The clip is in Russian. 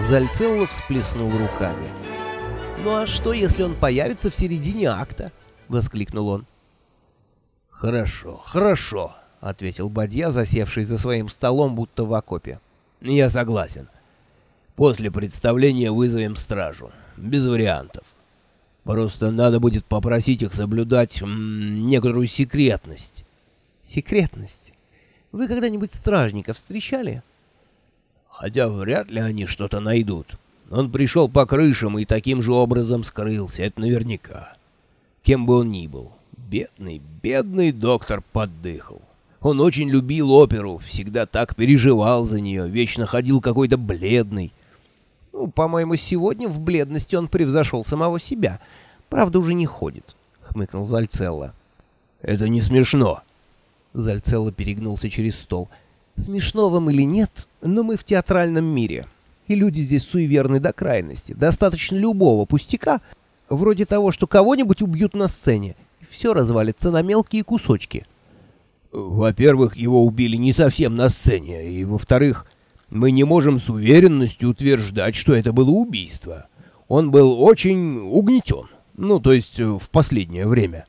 Зальцелло всплеснул руками. «Ну а что, если он появится в середине акта?» — воскликнул он. «Хорошо, хорошо», — ответил Бадья, засевший за своим столом, будто в окопе. «Я согласен. После представления вызовем стражу. Без вариантов. Просто надо будет попросить их соблюдать некоторую секретность». «Секретность? Вы когда-нибудь стражника встречали?» «Хотя вряд ли они что-то найдут. Он пришел по крышам и таким же образом скрылся, это наверняка. Кем бы он ни был. Бедный, бедный доктор поддыхал. Он очень любил оперу, всегда так переживал за нее, вечно ходил какой-то бледный. Ну, по-моему, сегодня в бледности он превзошел самого себя. Правда, уже не ходит, — хмыкнул Зальцелло. Это не смешно. Зальцелло перегнулся через стол. Смешно вам или нет, но мы в театральном мире и люди здесь суеверны до крайности. Достаточно любого пустяка, вроде того, что кого-нибудь убьют на сцене, и все развалится на мелкие кусочки. Во-первых, его убили не совсем на сцене, и во-вторых, мы не можем с уверенностью утверждать, что это было убийство. Он был очень угнетен, ну, то есть в последнее время.